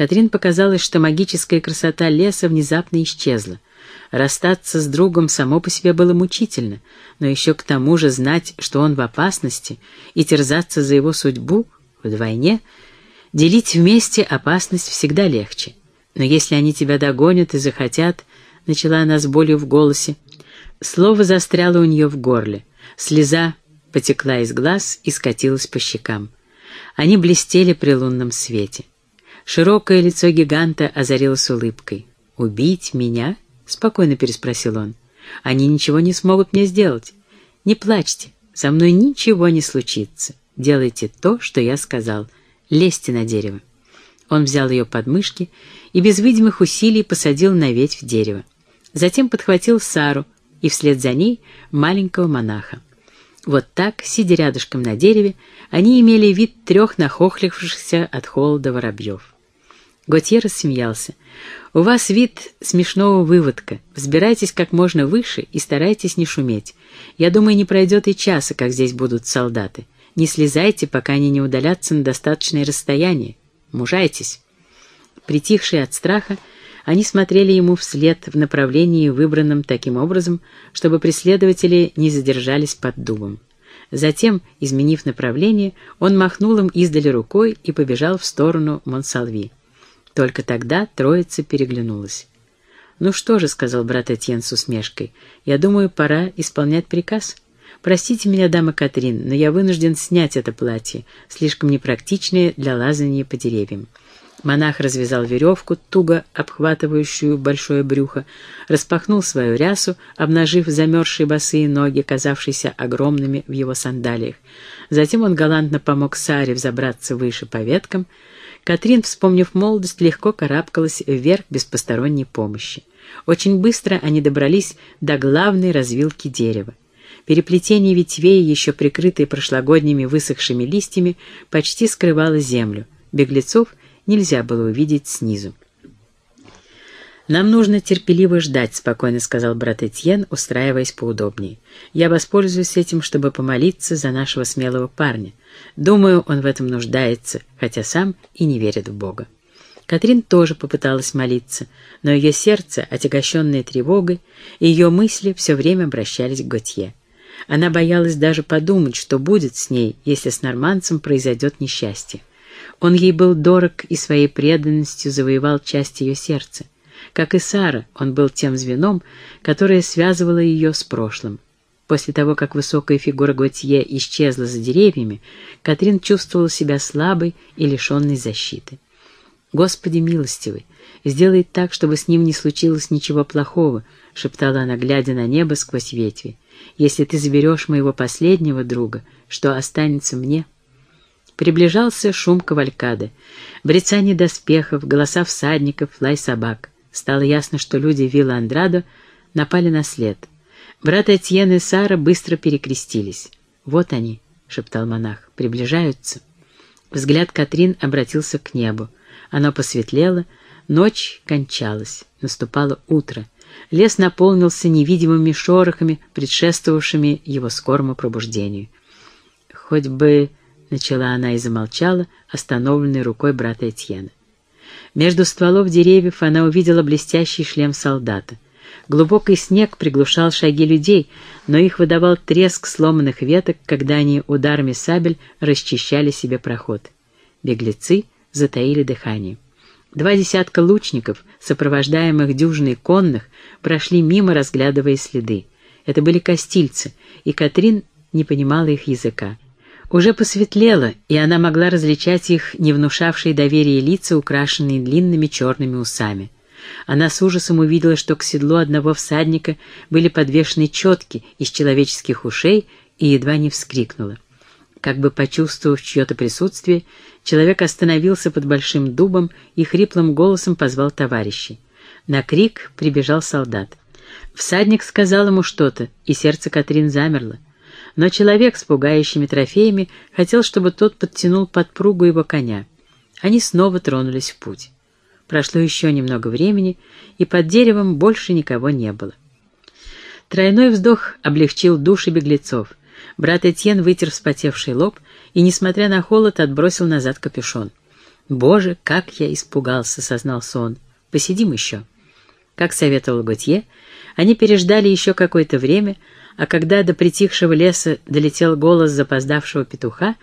Катрин показалось, что магическая красота леса внезапно исчезла. Расстаться с другом само по себе было мучительно, но еще к тому же знать, что он в опасности, и терзаться за его судьбу вдвойне, делить вместе опасность всегда легче. Но если они тебя догонят и захотят, — начала она с болью в голосе, слово застряло у нее в горле, слеза потекла из глаз и скатилась по щекам. Они блестели при лунном свете. Широкое лицо гиганта озарилось улыбкой. «Убить меня?» — спокойно переспросил он. «Они ничего не смогут мне сделать. Не плачьте, со мной ничего не случится. Делайте то, что я сказал. Лезьте на дерево». Он взял ее под мышки и без видимых усилий посадил на ветвь дерева. Затем подхватил Сару и вслед за ней маленького монаха. Вот так, сидя рядышком на дереве, они имели вид трех нахохлившихся от холода воробьев. Готье рассмеялся. «У вас вид смешного выводка. Взбирайтесь как можно выше и старайтесь не шуметь. Я думаю, не пройдет и часа, как здесь будут солдаты. Не слезайте, пока они не удалятся на достаточное расстояние. Мужайтесь». Притихшие от страха, они смотрели ему вслед в направлении, выбранном таким образом, чтобы преследователи не задержались под дубом. Затем, изменив направление, он махнул им издали рукой и побежал в сторону Монсалви. Только тогда троица переглянулась. «Ну что же», — сказал брат Этьен с усмешкой, — «я думаю, пора исполнять приказ. Простите меня, дама Катрин, но я вынужден снять это платье, слишком непрактичное для лазания по деревьям. Монах развязал веревку, туго обхватывающую большое брюхо, распахнул свою рясу, обнажив замерзшие босые ноги, казавшиеся огромными в его сандалиях. Затем он галантно помог Саре взобраться выше по веткам. Катрин, вспомнив молодость, легко карабкалась вверх без посторонней помощи. Очень быстро они добрались до главной развилки дерева. Переплетение ветвей, еще прикрытые прошлогодними высохшими листьями, почти скрывало землю. Беглецов — нельзя было увидеть снизу. «Нам нужно терпеливо ждать», — спокойно сказал брат Этьен, устраиваясь поудобнее. «Я воспользуюсь этим, чтобы помолиться за нашего смелого парня. Думаю, он в этом нуждается, хотя сам и не верит в Бога». Катрин тоже попыталась молиться, но ее сердце, отягощенное тревогой, и ее мысли все время обращались к Готье. Она боялась даже подумать, что будет с ней, если с норманцем произойдет несчастье. Он ей был дорог и своей преданностью завоевал часть ее сердца. Как и Сара, он был тем звеном, которое связывало ее с прошлым. После того, как высокая фигура Готье исчезла за деревьями, Катрин чувствовала себя слабой и лишенной защиты. «Господи милостивый, сделай так, чтобы с ним не случилось ничего плохого», — шептала она, глядя на небо сквозь ветви. «Если ты заберешь моего последнего друга, что останется мне?» Приближался шум кавалькады, брецание доспехов, голоса всадников, лай собак. Стало ясно, что люди Вилла Андрадо напали на след. Брат Этьен и Сара быстро перекрестились. «Вот они», — шептал монах, — «приближаются». Взгляд Катрин обратился к небу. Оно посветлело, ночь кончалась, наступало утро. Лес наполнился невидимыми шорохами, предшествовавшими его скорому пробуждению. Хоть бы начала она и замолчала, остановленной рукой брата Этьена. Между стволов деревьев она увидела блестящий шлем солдата. Глубокий снег приглушал шаги людей, но их выдавал треск сломанных веток, когда они ударами сабель расчищали себе проход. Беглецы затаили дыхание. Два десятка лучников, сопровождаемых дюжиной конных, прошли мимо, разглядывая следы. Это были костильцы, и Катрин не понимала их языка. Уже посветлело, и она могла различать их не внушавшие доверия лица, украшенные длинными черными усами. Она с ужасом увидела, что к седлу одного всадника были подвешены четки из человеческих ушей, и едва не вскрикнула. Как бы почувствовав чье-то присутствие, человек остановился под большим дубом и хриплым голосом позвал товарищей. На крик прибежал солдат. Всадник сказал ему что-то, и сердце Катрин замерло но человек с пугающими трофеями хотел, чтобы тот подтянул подпругу его коня. Они снова тронулись в путь. Прошло еще немного времени, и под деревом больше никого не было. Тройной вздох облегчил души беглецов. Брат Этьен вытер вспотевший лоб и, несмотря на холод, отбросил назад капюшон. «Боже, как я испугался!» — сознался он. «Посидим еще». Как советовал Готье, они переждали еще какое-то время, а когда до притихшего леса долетел голос запоздавшего петуха,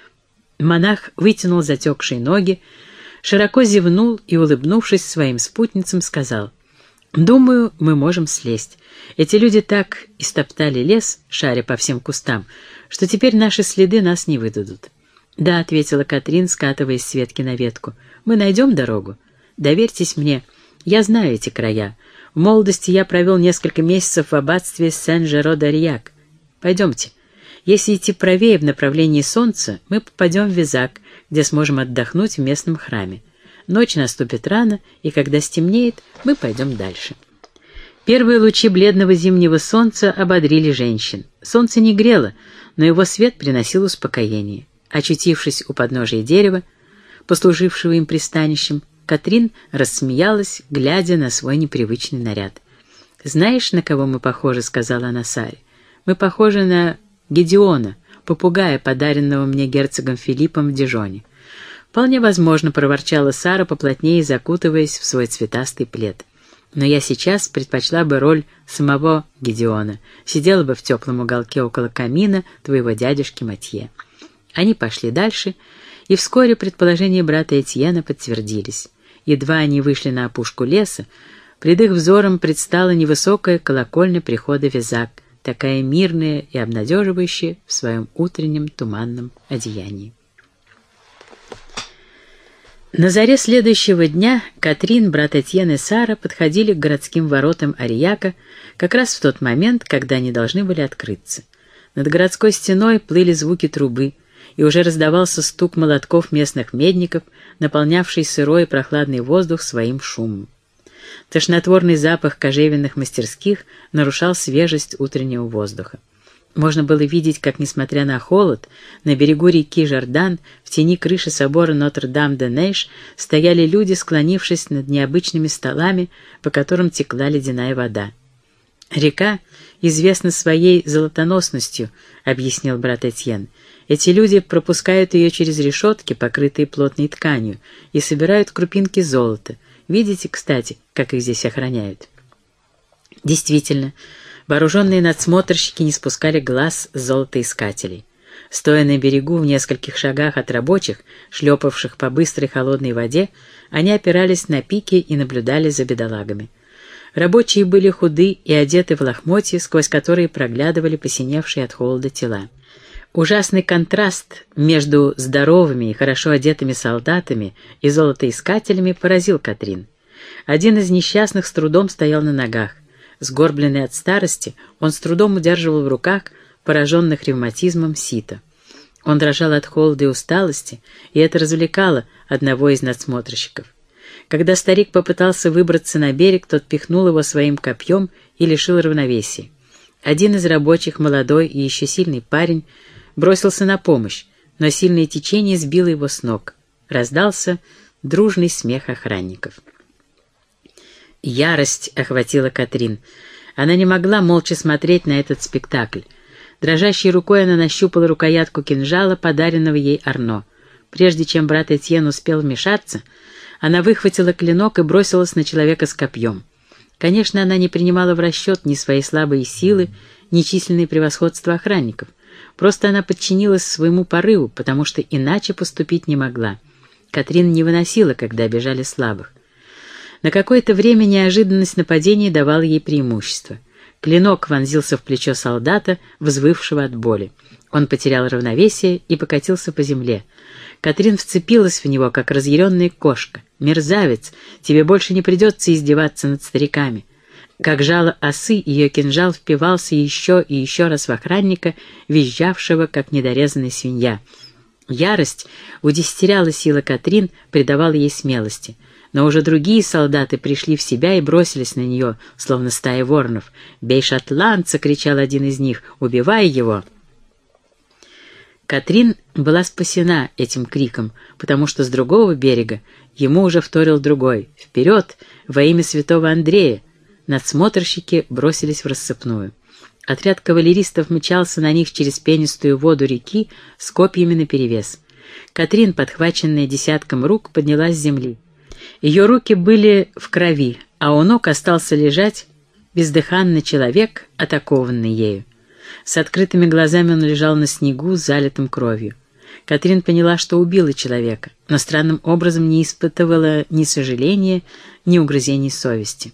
монах вытянул затекшие ноги, широко зевнул и, улыбнувшись своим спутницам, сказал, «Думаю, мы можем слезть. Эти люди так истоптали лес, шаря по всем кустам, что теперь наши следы нас не выдадут». «Да», — ответила Катрин, скатываясь с ветки на ветку, — «мы найдем дорогу. Доверьтесь мне, я знаю эти края. В молодости я провел несколько месяцев в аббатстве Сен-Жеро-Дарьяк. Пойдемте. Если идти правее в направлении солнца, мы попадем в Визак, где сможем отдохнуть в местном храме. Ночь наступит рано, и когда стемнеет, мы пойдем дальше. Первые лучи бледного зимнего солнца ободрили женщин. Солнце не грело, но его свет приносил успокоение. Очутившись у подножия дерева, послужившего им пристанищем, Катрин рассмеялась, глядя на свой непривычный наряд. «Знаешь, на кого мы похожи?» — сказала она Саре. «Мы похожи на Гедеона, попугая, подаренного мне герцогом Филиппом в Дижоне. «Вполне возможно», — проворчала Сара, поплотнее закутываясь в свой цветастый плед. «Но я сейчас предпочла бы роль самого Гедеона, сидела бы в теплом уголке около камина твоего дядюшки Матье». Они пошли дальше, и вскоре предположения брата Этьена подтвердились. Едва они вышли на опушку леса, пред их взором предстала невысокая колокольня прихода Визак, такая мирная и обнадеживающая в своем утреннем туманном одеянии. На заре следующего дня Катрин, брат Этьен и Сара подходили к городским воротам Арияка как раз в тот момент, когда они должны были открыться. Над городской стеной плыли звуки трубы, и уже раздавался стук молотков местных медников, наполнявший сырой и прохладный воздух своим шумом. Тошнотворный запах кожевенных мастерских нарушал свежесть утреннего воздуха. Можно было видеть, как, несмотря на холод, на берегу реки Жордан, в тени крыши собора Нотр-Дам-де-Нейш, стояли люди, склонившись над необычными столами, по которым текла ледяная вода. «Река известна своей золотоносностью», — объяснил брат Этьен. «Эти люди пропускают ее через решетки, покрытые плотной тканью, и собирают крупинки золота. Видите, кстати, как их здесь охраняют?» Действительно, Вооруженные надсмотрщики не спускали глаз золотоискателей. Стоя на берегу в нескольких шагах от рабочих, шлепавших по быстрой холодной воде, они опирались на пики и наблюдали за бедолагами. Рабочие были худы и одеты в лохмотья, сквозь которые проглядывали посиневшие от холода тела. Ужасный контраст между здоровыми и хорошо одетыми солдатами и золотоискателями поразил Катрин. Один из несчастных с трудом стоял на ногах. Сгорбленный от старости, он с трудом удерживал в руках пораженных ревматизмом сито. Он дрожал от холода и усталости, и это развлекало одного из надсмотрщиков. Когда старик попытался выбраться на берег, тот пихнул его своим копьем и лишил равновесия. Один из рабочих, молодой и еще сильный парень, бросился на помощь, но сильное течение сбило его с ног. Раздался дружный смех охранников. Ярость охватила Катрин. Она не могла молча смотреть на этот спектакль. Дрожащей рукой она нащупала рукоятку кинжала, подаренного ей Арно. Прежде чем брат Этьен успел вмешаться, она выхватила клинок и бросилась на человека с копьем. Конечно, она не принимала в расчет ни свои слабые силы, ни численные превосходства охранников. Просто она подчинилась своему порыву, потому что иначе поступить не могла. Катрин не выносила, когда обижали слабых. На какое-то время неожиданность нападения давала ей преимущество. Клинок вонзился в плечо солдата, взвывшего от боли. Он потерял равновесие и покатился по земле. Катрин вцепилась в него, как разъяренная кошка. «Мерзавец! Тебе больше не придется издеваться над стариками!» Как жало осы, ее кинжал впивался еще и еще раз в охранника, визжавшего, как недорезанная свинья. Ярость удестеряла силы Катрин, придавала ей смелости — но уже другие солдаты пришли в себя и бросились на нее, словно стая воронов. «Бей шотландца!» — кричал один из них. «Убивай его!» Катрин была спасена этим криком, потому что с другого берега ему уже вторил другой. «Вперед! Во имя святого Андрея!» Надсмотрщики бросились в рассыпную. Отряд кавалеристов мчался на них через пенистую воду реки с копьями наперевес. Катрин, подхваченная десятком рук, поднялась с земли. Ее руки были в крови, а у ног остался лежать бездыханный человек, атакованный ею. С открытыми глазами он лежал на снегу, залитым кровью. Катрин поняла, что убила человека, но странным образом не испытывала ни сожаления, ни угрызений совести.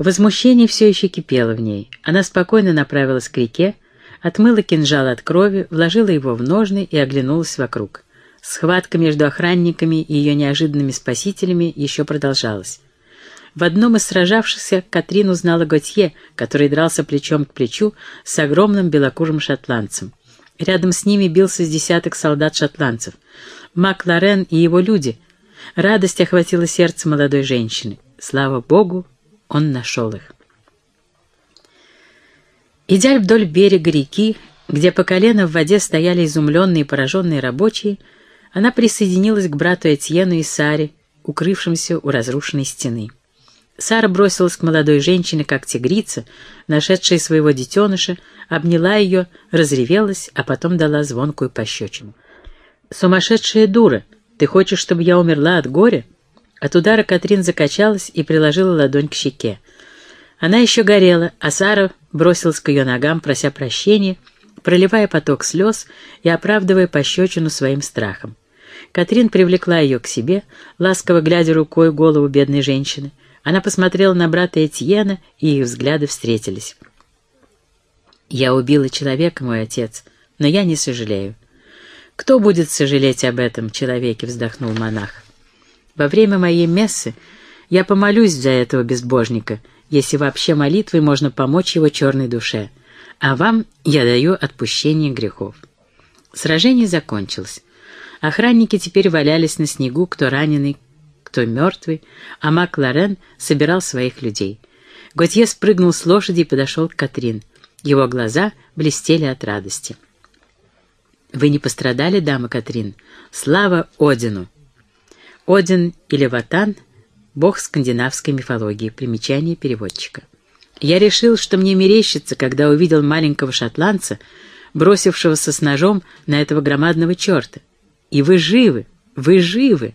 Возмущение все еще кипело в ней. Она спокойно направилась к реке, отмыла кинжал от крови, вложила его в ножны и оглянулась вокруг. Схватка между охранниками и ее неожиданными спасителями еще продолжалась. В одном из сражавшихся Катрин узнала Готье, который дрался плечом к плечу с огромным белокурым шотландцем. Рядом с ними бился с десяток солдат-шотландцев. Мак Лорен и его люди. Радость охватила сердце молодой женщины. Слава Богу, он нашел их. Идя вдоль берега реки, где по колено в воде стояли изумленные и пораженные рабочие, она присоединилась к брату Этьену и Саре, укрывшимся у разрушенной стены. Сара бросилась к молодой женщине, как тигрица, нашедшая своего детеныша, обняла ее, разревелась, а потом дала звонкую пощечину. «Сумасшедшая дура! Ты хочешь, чтобы я умерла от горя?» От удара Катрин закачалась и приложила ладонь к щеке. Она еще горела, а Сара бросилась к ее ногам, прося прощения, проливая поток слез и оправдывая пощечину своим страхом. Катрин привлекла ее к себе, ласково глядя рукой голову бедной женщины. Она посмотрела на брата Этьена, и их взгляды встретились. «Я убила человека, мой отец, но я не сожалею». «Кто будет сожалеть об этом человеке?» — вздохнул монах. «Во время моей мессы я помолюсь за этого безбожника, если вообще молитвой можно помочь его черной душе, а вам я даю отпущение грехов». Сражение закончилось. Охранники теперь валялись на снегу, кто раненый, кто мертвый, а Мак Лорен собирал своих людей. Готье спрыгнул с лошади и подошел к Катрин. Его глаза блестели от радости. «Вы не пострадали, дама Катрин? Слава Одину!» Один или Ватан — бог скандинавской мифологии, примечание переводчика. Я решил, что мне мерещится, когда увидел маленького шотландца, бросившегося с ножом на этого громадного черта. И вы живы, вы живы!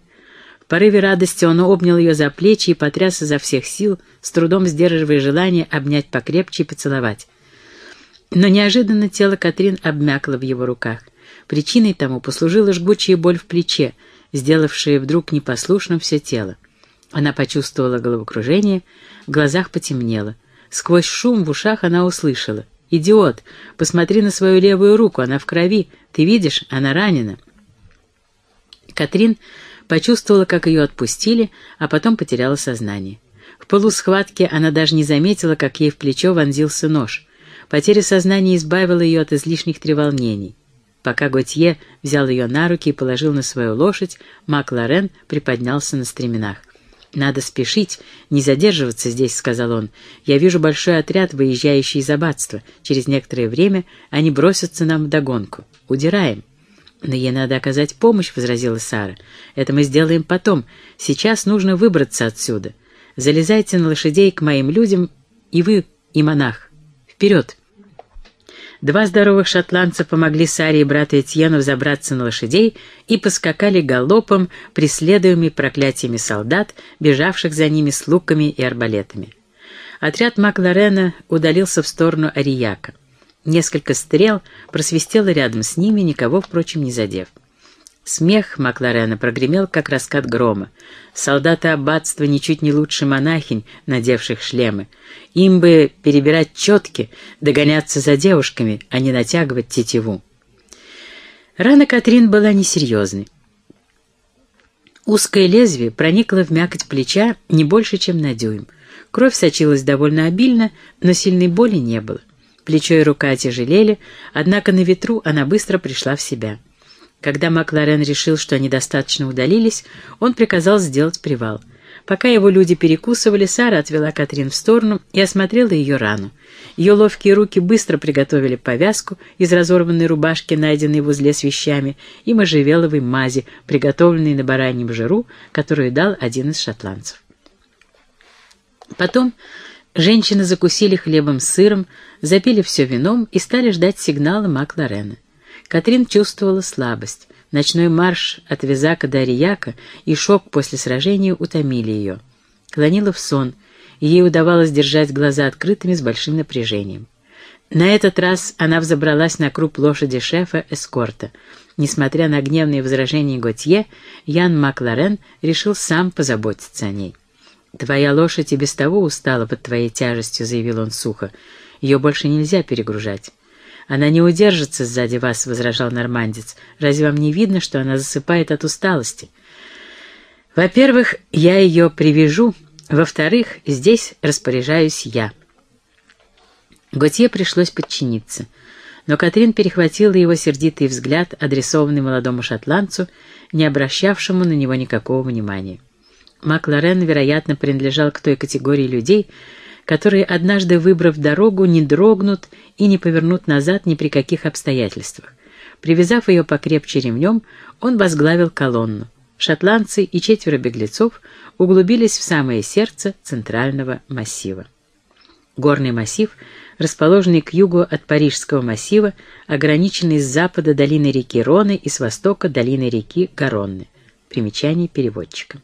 В порыве радости он обнял ее за плечи и потряс изо всех сил, с трудом сдерживая желание обнять покрепче и поцеловать. Но неожиданно тело Катрин обмякло в его руках. Причиной тому послужила жгучая боль в плече, сделавшая вдруг непослушным все тело. Она почувствовала головокружение, в глазах потемнело. Сквозь шум в ушах она услышала. «Идиот! Посмотри на свою левую руку, она в крови. Ты видишь, она ранена». Катрин почувствовала, как ее отпустили, а потом потеряла сознание. В полусхватке она даже не заметила, как ей в плечо вонзился нож. Потеря сознания избавила ее от излишних треволнений. Пока Готье взял ее на руки и положил на свою лошадь, Мак Лорен приподнялся на стременах. «Надо спешить, не задерживаться здесь», — сказал он. «Я вижу большой отряд, выезжающий из аббатства. Через некоторое время они бросятся нам вдогонку. Удираем». «Но ей надо оказать помощь», — возразила Сара. «Это мы сделаем потом. Сейчас нужно выбраться отсюда. Залезайте на лошадей к моим людям, и вы, и монах. Вперед!» Два здоровых шотландца помогли Саре и брату Этьену забраться на лошадей и поскакали галопом, преследуемыми проклятиями солдат, бежавших за ними с луками и арбалетами. Отряд Макларена удалился в сторону Арияка. Несколько стрел просвистело рядом с ними, никого, впрочем, не задев. Смех Макларена прогремел, как раскат грома. Солдаты аббатства ничуть не лучше монахинь, надевших шлемы. Им бы перебирать четки, догоняться за девушками, а не натягивать тетиву. Рана Катрин была несерьезной. Узкое лезвие проникло в мякоть плеча не больше, чем на дюйм. Кровь сочилась довольно обильно, но сильной боли не было. Плечо и рука тяжелели, однако на ветру она быстро пришла в себя. Когда Макларен решил, что они достаточно удалились, он приказал сделать привал. Пока его люди перекусывали, Сара отвела Катрин в сторону и осмотрела ее рану. Ее ловкие руки быстро приготовили повязку из разорванной рубашки, найденной в узле с вещами, и можжевеловой мази, приготовленной на бараньем жиру, которую дал один из шотландцев. Потом Женщины закусили хлебом с сыром, запили все вином и стали ждать сигнала Макларена. Катрин чувствовала слабость, Ночной марш от Визака до Арияка и шок после сражения утомили ее. Клонила в сон, и ей удавалось держать глаза открытыми с большим напряжением. На этот раз она взобралась на круп лошади шефа эскорта. Несмотря на гневные возражения Готье, Ян Макларен решил сам позаботиться о ней. «Твоя лошадь и без того устала под твоей тяжестью», — заявил он сухо. «Ее больше нельзя перегружать». «Она не удержится сзади вас», — возражал нормандец. «Разве вам не видно, что она засыпает от усталости?» «Во-первых, я ее привяжу. Во-вторых, здесь распоряжаюсь я». Готье пришлось подчиниться. Но Катрин перехватила его сердитый взгляд, адресованный молодому шотландцу, не обращавшему на него никакого внимания. Макларен, вероятно, принадлежал к той категории людей, которые, однажды выбрав дорогу, не дрогнут и не повернут назад ни при каких обстоятельствах. Привязав ее покрепче ремнем, он возглавил колонну. Шотландцы и четверо беглецов углубились в самое сердце центрального массива. Горный массив, расположенный к югу от Парижского массива, ограниченный с запада долиной реки Роны и с востока долиной реки Гаронны. Примечание переводчика.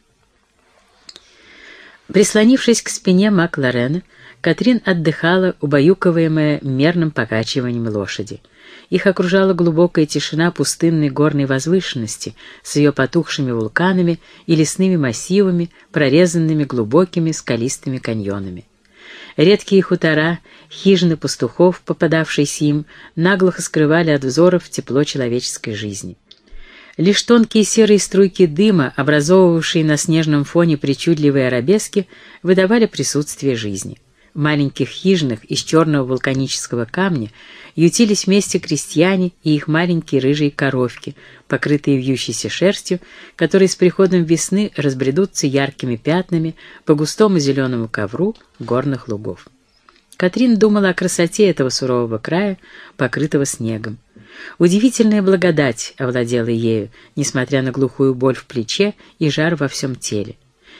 Прислонившись к спине Макларена, Катрин отдыхала, убаюкиваемая мерным покачиванием лошади. Их окружала глубокая тишина пустынной горной возвышенности с ее потухшими вулканами и лесными массивами, прорезанными глубокими скалистыми каньонами. Редкие хутора, хижины пастухов, попадавшиеся им, наглухо скрывали от взоров тепло человеческой жизни. Лишь тонкие серые струйки дыма, образовывавшие на снежном фоне причудливые арабески, выдавали присутствие жизни. В маленьких хижинах из черного вулканического камня ютились вместе крестьяне и их маленькие рыжие коровки, покрытые вьющейся шерстью, которые с приходом весны разбредутся яркими пятнами по густому зеленому ковру горных лугов. Катрин думала о красоте этого сурового края, покрытого снегом. Удивительная благодать овладела ею, несмотря на глухую боль в плече и жар во всем теле.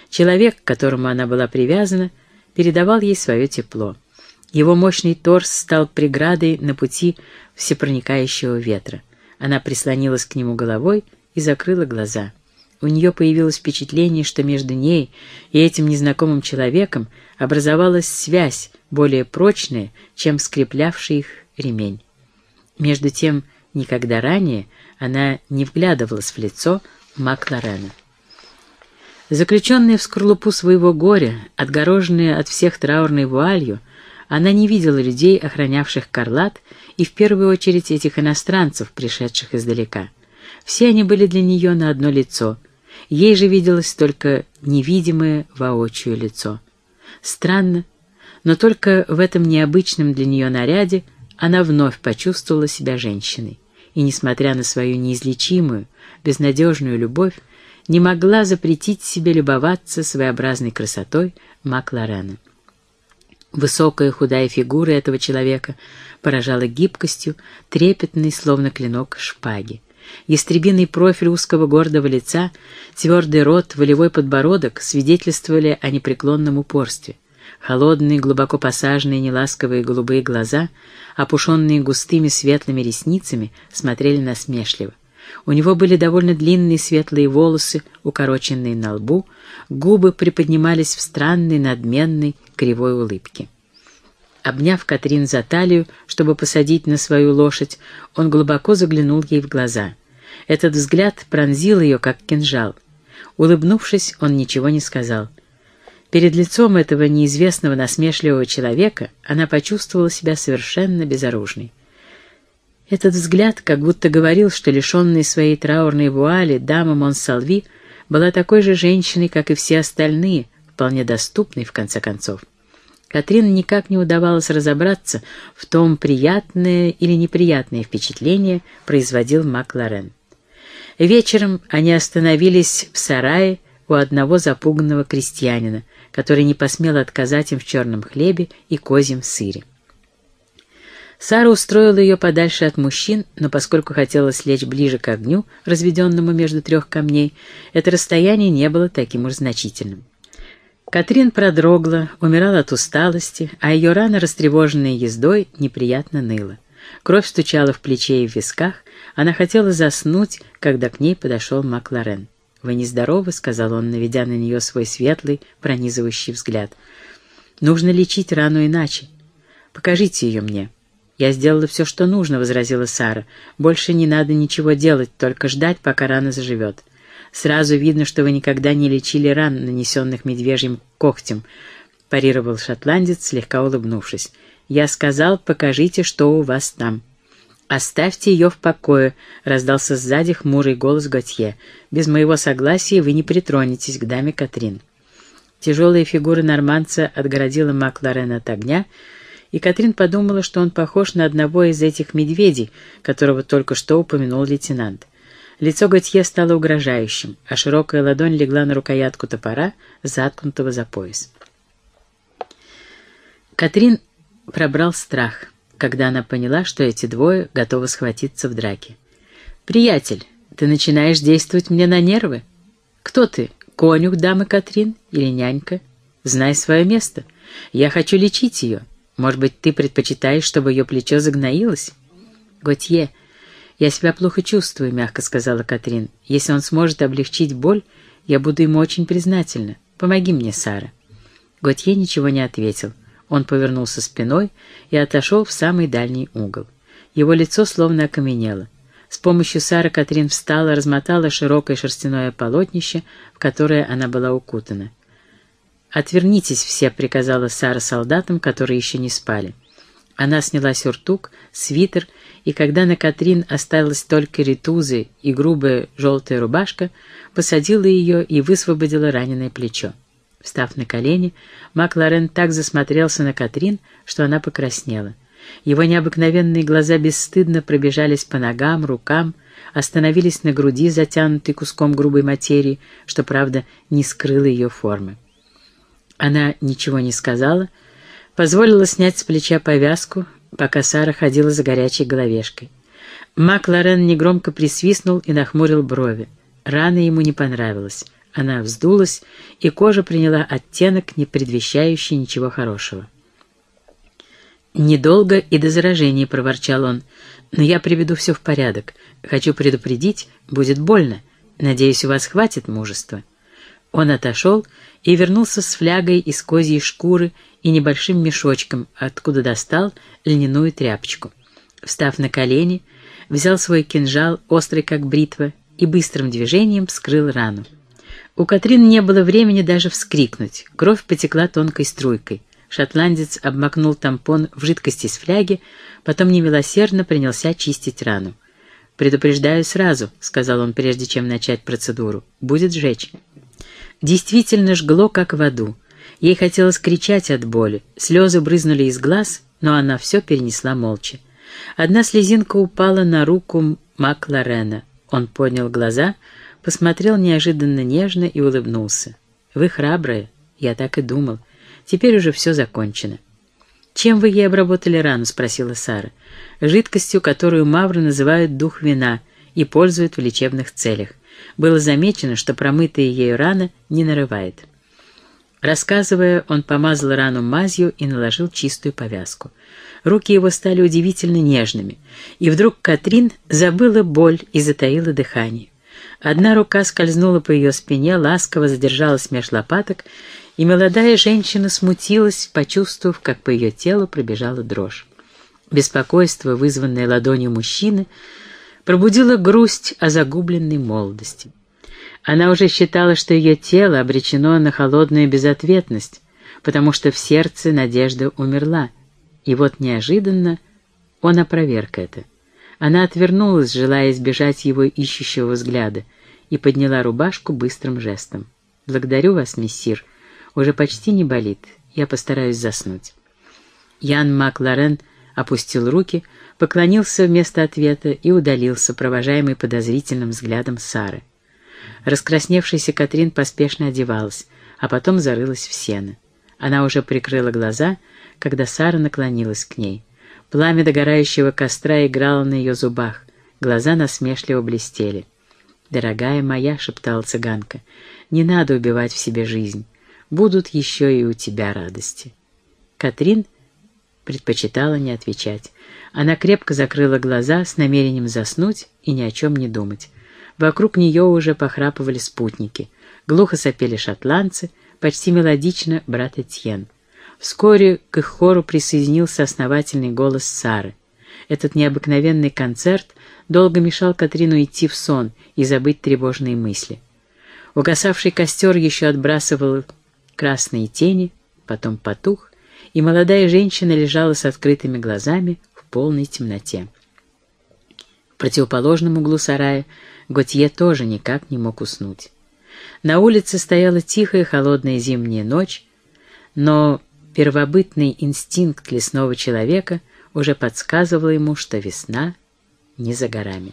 Человек, к которому она была привязана, передавал ей свое тепло. Его мощный торс стал преградой на пути всепроникающего ветра. Она прислонилась к нему головой и закрыла глаза. У нее появилось впечатление, что между ней и этим незнакомым человеком образовалась связь, более прочная, чем скреплявший их ремень. Между тем, никогда ранее она не вглядывалась в лицо Макларена. Заключенная в скорлупу своего горя, отгороженная от всех траурной вуалью, она не видела людей, охранявших Карлат, и в первую очередь этих иностранцев, пришедших издалека. Все они были для нее на одно лицо. Ей же виделось только невидимое воочию лицо. Странно, но только в этом необычном для нее наряде она вновь почувствовала себя женщиной и, несмотря на свою неизлечимую, безнадежную любовь, не могла запретить себе любоваться своеобразной красотой Макларена. Высокая худая фигура этого человека поражала гибкостью, трепетной, словно клинок шпаги. Ястребиный профиль узкого гордого лица, твердый рот, волевой подбородок свидетельствовали о непреклонном упорстве. Холодные, глубоко посаженные, неласковые голубые глаза, опушенные густыми светлыми ресницами, смотрели насмешливо. У него были довольно длинные светлые волосы, укороченные на лбу, губы приподнимались в странной, надменной, кривой улыбке. Обняв Катрин за талию, чтобы посадить на свою лошадь, он глубоко заглянул ей в глаза. Этот взгляд пронзил ее, как кинжал. Улыбнувшись, он ничего не сказал — Перед лицом этого неизвестного насмешливого человека она почувствовала себя совершенно безоружной. Этот взгляд как будто говорил, что лишенная своей траурной вуали дама Монсалви была такой же женщиной, как и все остальные, вполне доступной в конце концов. Катрин никак не удавалось разобраться в том, приятное или неприятное впечатление производил Макларен. Вечером они остановились в сарае у одного запуганного крестьянина, который не посмел отказать им в черном хлебе и козьем сыре. Сара устроила ее подальше от мужчин, но поскольку хотелось лечь ближе к огню, разведенному между трех камней, это расстояние не было таким уж значительным. Катрин продрогла, умирала от усталости, а ее рана, растревоженная ездой, неприятно ныла. Кровь стучала в плече и в висках. Она хотела заснуть, когда к ней подошел Макларен. «Вы нездоровы», — сказал он, наведя на нее свой светлый, пронизывающий взгляд. «Нужно лечить рану иначе. Покажите ее мне». «Я сделала все, что нужно», — возразила Сара. «Больше не надо ничего делать, только ждать, пока рана заживет. Сразу видно, что вы никогда не лечили ран, нанесенных медвежьим когтем», — парировал шотландец, слегка улыбнувшись. «Я сказал, покажите, что у вас там». «Оставьте ее в покое», — раздался сзади хмурый голос Готье. «Без моего согласия вы не притронетесь к даме Катрин». Тяжелая фигура норманца отгородила Макларена от огня, и Катрин подумала, что он похож на одного из этих медведей, которого только что упомянул лейтенант. Лицо Готье стало угрожающим, а широкая ладонь легла на рукоятку топора, заткнутого за пояс. Катрин пробрал страх когда она поняла, что эти двое готовы схватиться в драке. «Приятель, ты начинаешь действовать мне на нервы. Кто ты, конюх дамы Катрин или нянька? Знай свое место. Я хочу лечить ее. Может быть, ты предпочитаешь, чтобы ее плечо загноилось?» «Готье, я себя плохо чувствую», — мягко сказала Катрин. «Если он сможет облегчить боль, я буду ему очень признательна. Помоги мне, Сара». Готье ничего не ответил. Он повернулся спиной и отошел в самый дальний угол. Его лицо словно окаменело. С помощью Сары Катрин встала, размотала широкое шерстяное полотнище, в которое она была укутана. «Отвернитесь все», — приказала Сара солдатам, которые еще не спали. Она сняла сюртук, свитер, и когда на Катрин осталась только ритузы и грубая желтая рубашка, посадила ее и высвободила раненое плечо. Встав на колени, Макларен так засмотрелся на Катрин, что она покраснела. Его необыкновенные глаза бесстыдно пробежались по ногам, рукам, остановились на груди, затянутой куском грубой материи, что, правда, не скрыло ее формы. Она ничего не сказала, позволила снять с плеча повязку, пока Сара ходила за горячей головешкой. Макларен негромко присвистнул и нахмурил брови. Рана ему не понравилась. Она вздулась, и кожа приняла оттенок, не предвещающий ничего хорошего. «Недолго и до заражения», — проворчал он, — «но я приведу все в порядок. Хочу предупредить, будет больно. Надеюсь, у вас хватит мужества». Он отошел и вернулся с флягой из козьей шкуры и небольшим мешочком, откуда достал льняную тряпочку. Встав на колени, взял свой кинжал, острый как бритва, и быстрым движением вскрыл рану. У Катрин не было времени даже вскрикнуть. Кровь потекла тонкой струйкой. Шотландец обмакнул тампон в жидкости из фляги, потом немилосердно принялся чистить рану. «Предупреждаю сразу», — сказал он, прежде чем начать процедуру. «Будет жечь». Действительно жгло, как в аду. Ей хотелось кричать от боли. Слезы брызнули из глаз, но она все перенесла молча. Одна слезинка упала на руку Макларена. Он поднял глаза — посмотрел неожиданно нежно и улыбнулся. «Вы храбрая, я так и думал. Теперь уже все закончено». «Чем вы ей обработали рану?» — спросила Сара. «Жидкостью, которую мавры называют дух вина и пользуют в лечебных целях. Было замечено, что промытая ею рана не нарывает». Рассказывая, он помазал рану мазью и наложил чистую повязку. Руки его стали удивительно нежными, и вдруг Катрин забыла боль и затаила дыхание. Одна рука скользнула по ее спине, ласково задержалась меж лопаток, и молодая женщина смутилась, почувствовав, как по ее телу пробежала дрожь. Беспокойство, вызванное ладонью мужчины, пробудило грусть о загубленной молодости. Она уже считала, что ее тело обречено на холодную безответность, потому что в сердце надежда умерла, и вот неожиданно он опроверг это. Она отвернулась, желая избежать его ищущего взгляда, и подняла рубашку быстрым жестом. «Благодарю вас, мессир. Уже почти не болит. Я постараюсь заснуть». Ян Макларен опустил руки, поклонился вместо ответа и удалился, провожаемый подозрительным взглядом Сары. Раскрасневшаяся Катрин поспешно одевалась, а потом зарылась в сено. Она уже прикрыла глаза, когда Сара наклонилась к ней. Пламя догорающего костра играло на ее зубах, глаза насмешливо блестели. «Дорогая моя», — шептала цыганка, — «не надо убивать в себе жизнь. Будут еще и у тебя радости». Катрин предпочитала не отвечать. Она крепко закрыла глаза с намерением заснуть и ни о чем не думать. Вокруг нее уже похрапывали спутники. Глухо сопели шотландцы, почти мелодично брат Этьен. Вскоре к их хору присоединился основательный голос Сары. Этот необыкновенный концерт долго мешал Катрину идти в сон и забыть тревожные мысли. Угасавший костер еще отбрасывал красные тени, потом потух, и молодая женщина лежала с открытыми глазами в полной темноте. В противоположном углу сарая Готье тоже никак не мог уснуть. На улице стояла тихая холодная зимняя ночь, но первобытный инстинкт лесного человека уже подсказывал ему, что весна не за горами.